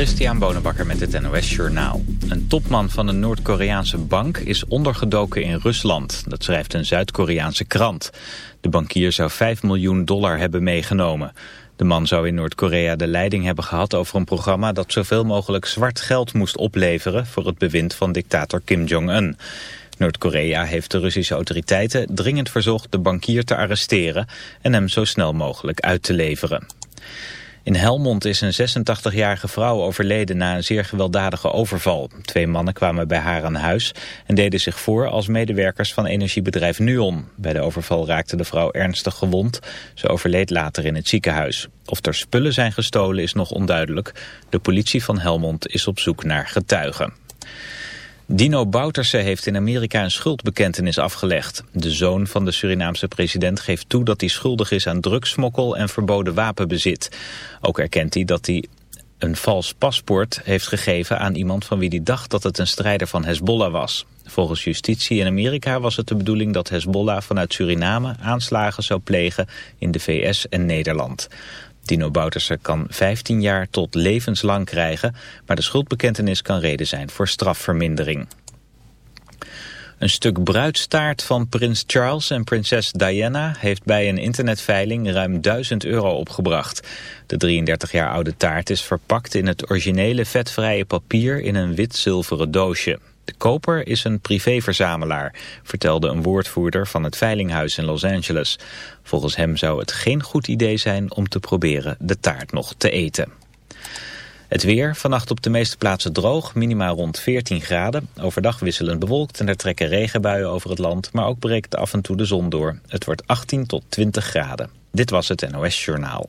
Christian Bonenbakker met het NOS Journaal. Een topman van een Noord-Koreaanse bank is ondergedoken in Rusland. Dat schrijft een Zuid-Koreaanse krant. De bankier zou 5 miljoen dollar hebben meegenomen. De man zou in Noord-Korea de leiding hebben gehad over een programma... dat zoveel mogelijk zwart geld moest opleveren... voor het bewind van dictator Kim Jong-un. Noord-Korea heeft de Russische autoriteiten dringend verzocht de bankier te arresteren... en hem zo snel mogelijk uit te leveren. In Helmond is een 86-jarige vrouw overleden na een zeer gewelddadige overval. Twee mannen kwamen bij haar aan huis en deden zich voor als medewerkers van energiebedrijf Nuon. Bij de overval raakte de vrouw ernstig gewond. Ze overleed later in het ziekenhuis. Of er spullen zijn gestolen is nog onduidelijk. De politie van Helmond is op zoek naar getuigen. Dino Bouterse heeft in Amerika een schuldbekentenis afgelegd. De zoon van de Surinaamse president geeft toe dat hij schuldig is aan drugsmokkel en verboden wapenbezit. Ook erkent hij dat hij een vals paspoort heeft gegeven aan iemand van wie hij dacht dat het een strijder van Hezbollah was. Volgens justitie in Amerika was het de bedoeling dat Hezbollah vanuit Suriname aanslagen zou plegen in de VS en Nederland. Dino Bouterse kan 15 jaar tot levenslang krijgen, maar de schuldbekentenis kan reden zijn voor strafvermindering. Een stuk bruidstaart van prins Charles en prinses Diana heeft bij een internetveiling ruim 1000 euro opgebracht. De 33 jaar oude taart is verpakt in het originele vetvrije papier in een wit-zilveren doosje. De koper is een privéverzamelaar, vertelde een woordvoerder van het Veilinghuis in Los Angeles. Volgens hem zou het geen goed idee zijn om te proberen de taart nog te eten. Het weer, vannacht op de meeste plaatsen droog, minimaal rond 14 graden. Overdag wisselend bewolkt en er trekken regenbuien over het land, maar ook breekt af en toe de zon door. Het wordt 18 tot 20 graden. Dit was het NOS Journaal.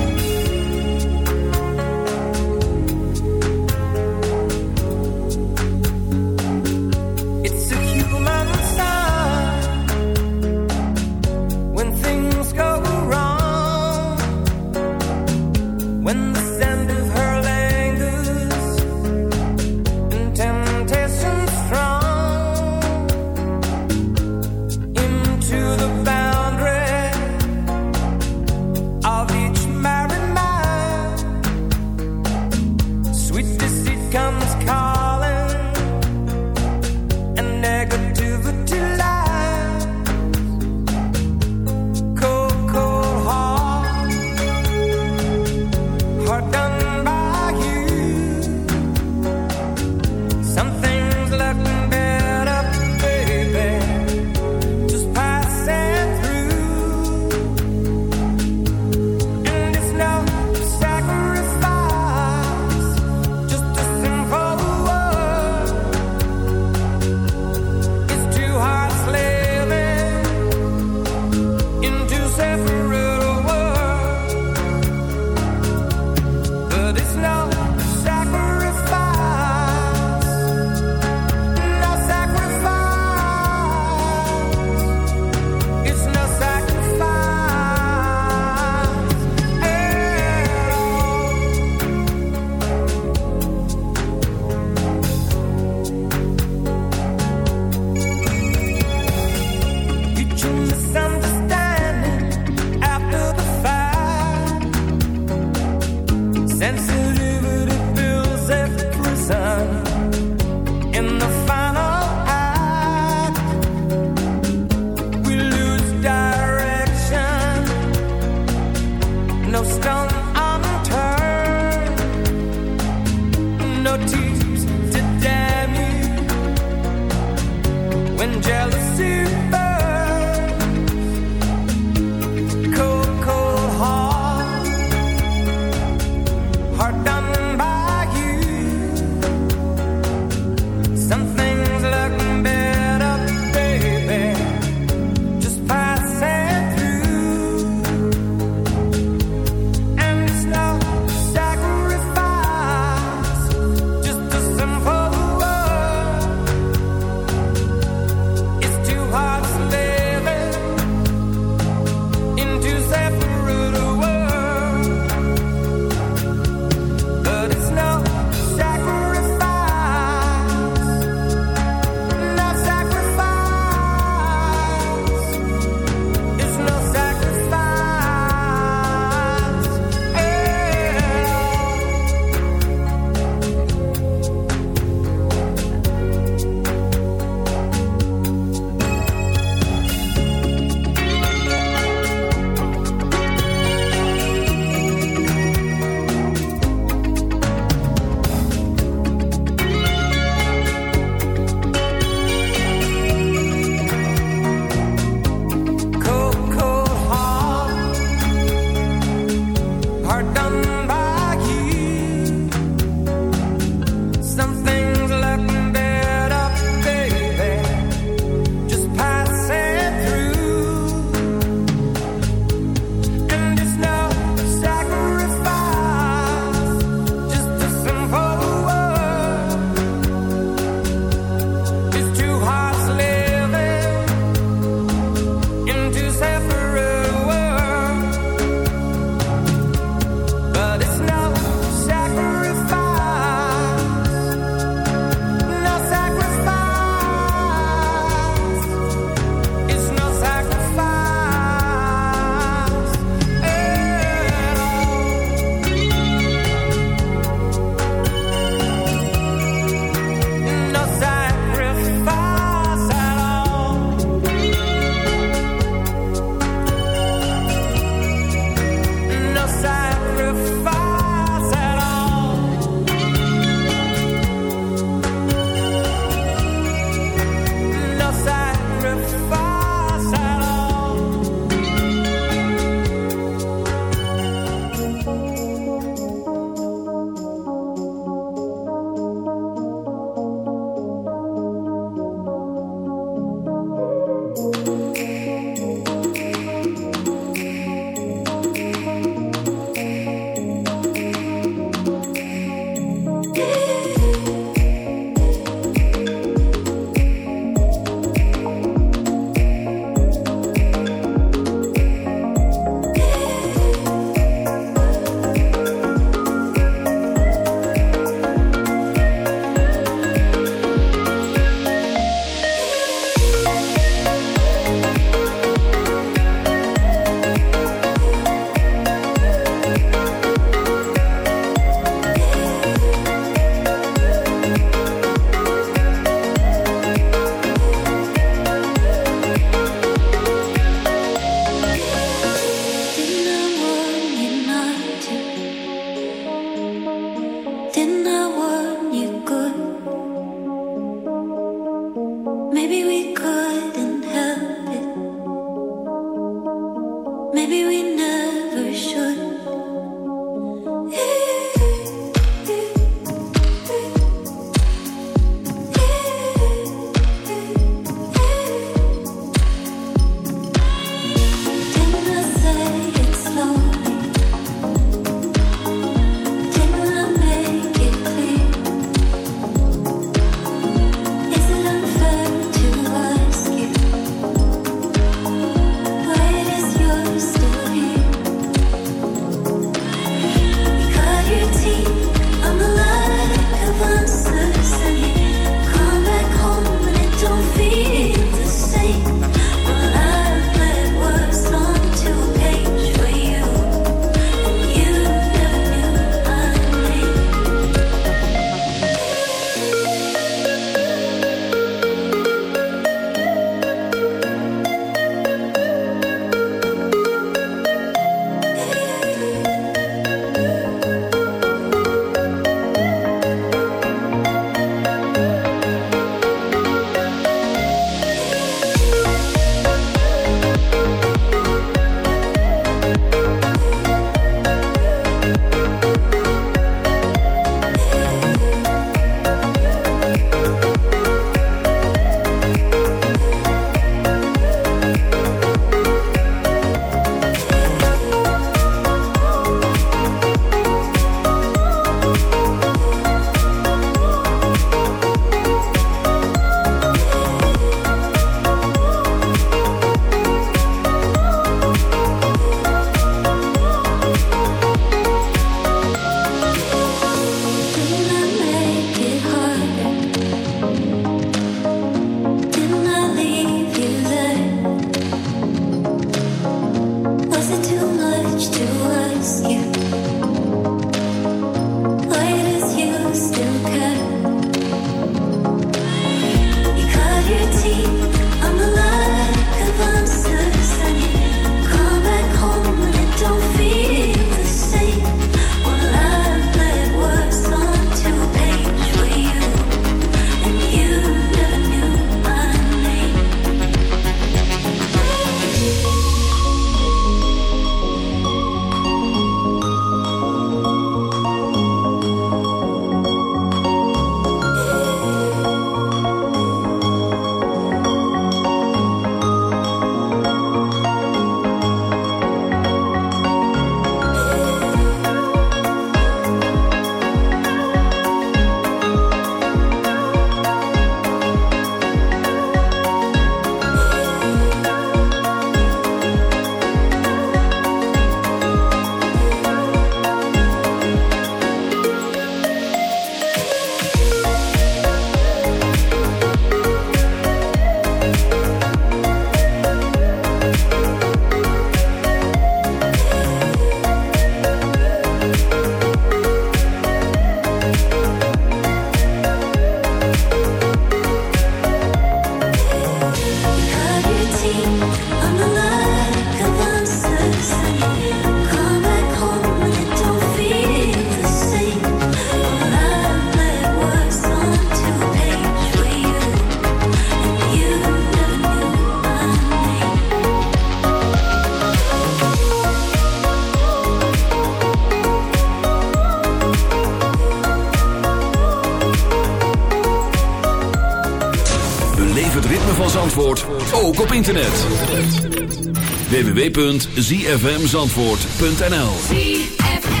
www.zfmzandvoort.nl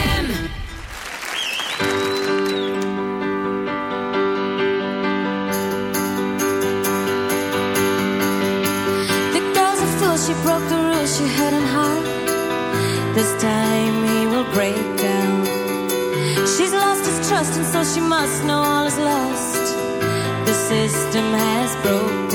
The girl's a fool, she broke the rules she hadn't heart. This time he will break down. She's lost his trust and so she must know all is lost. The system has broke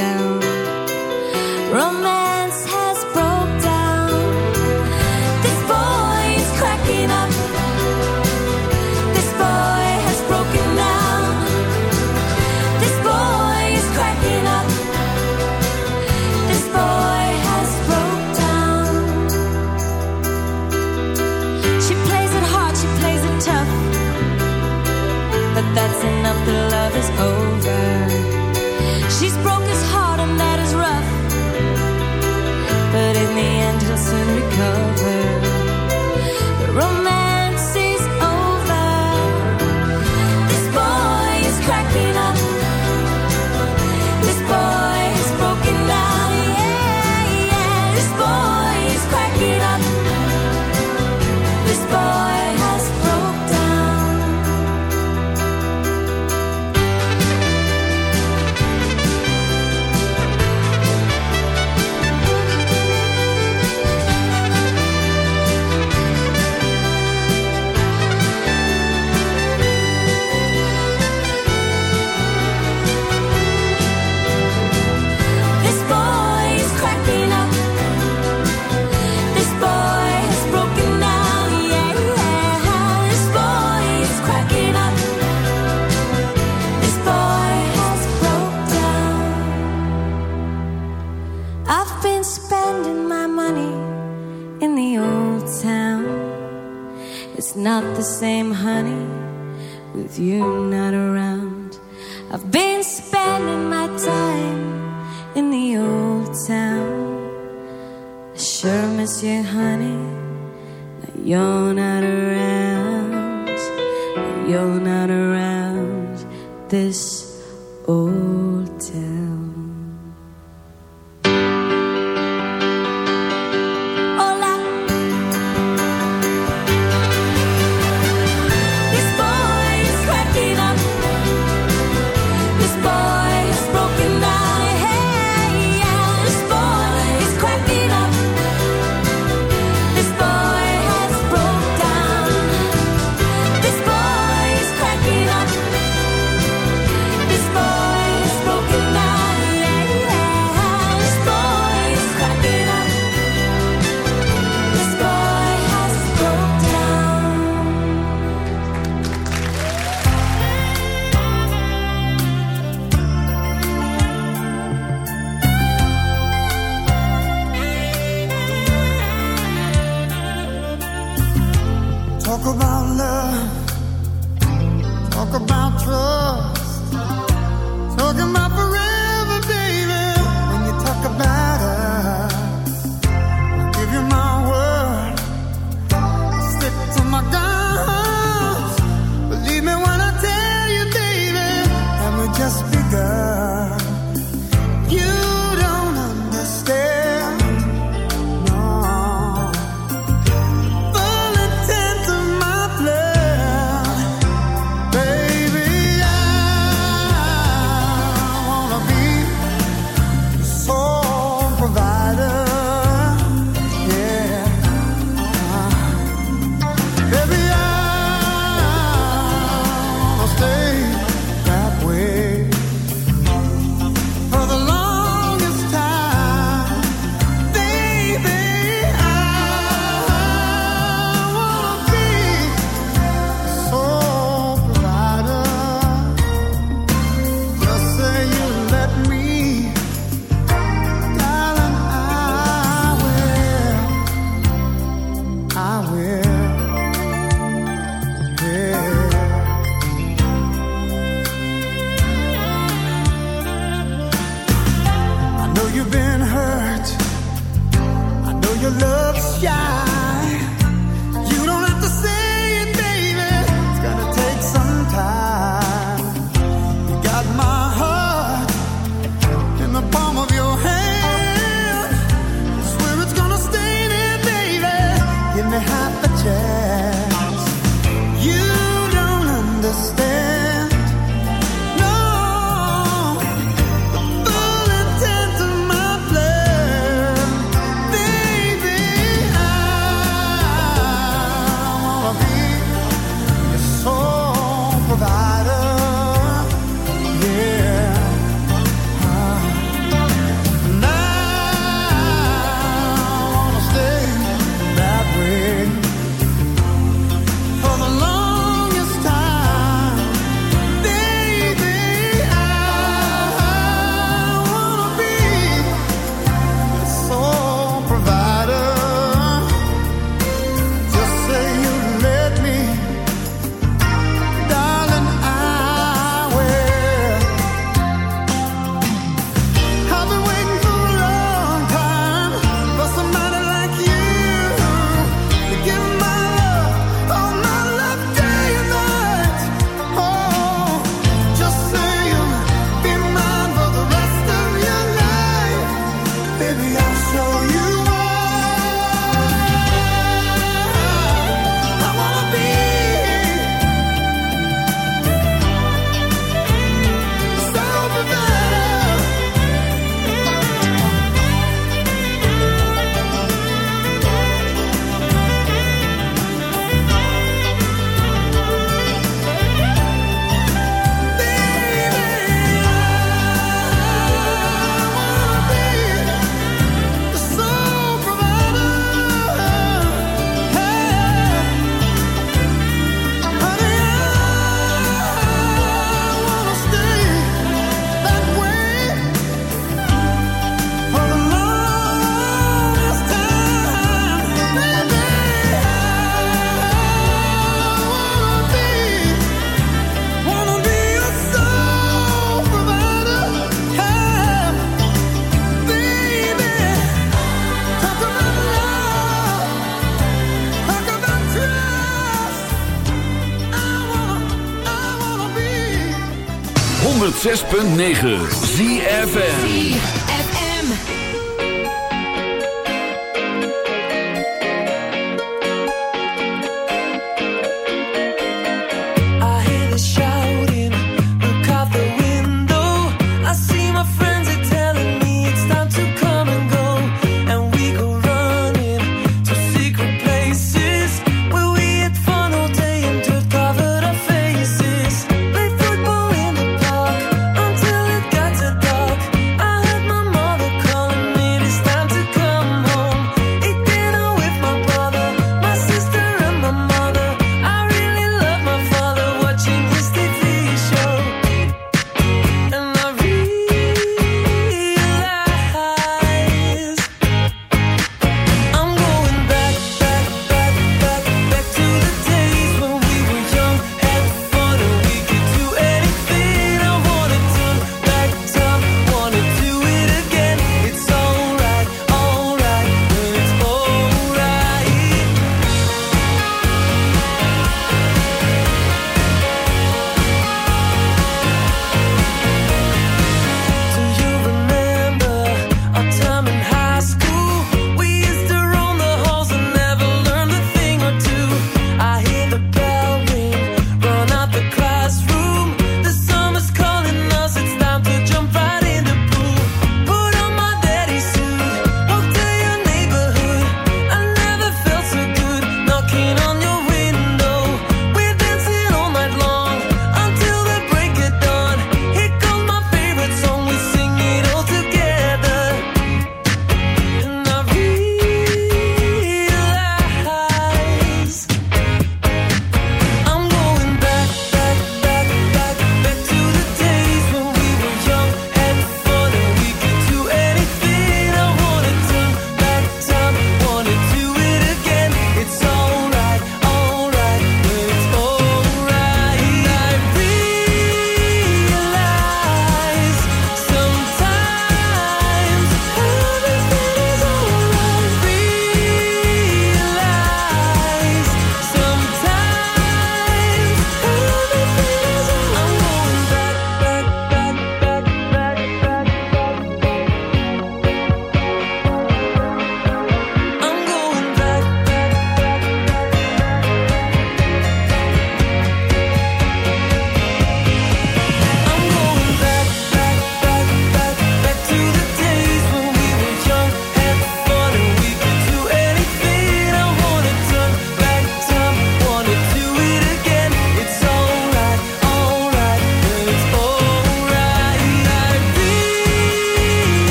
106.9 ZFN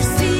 if see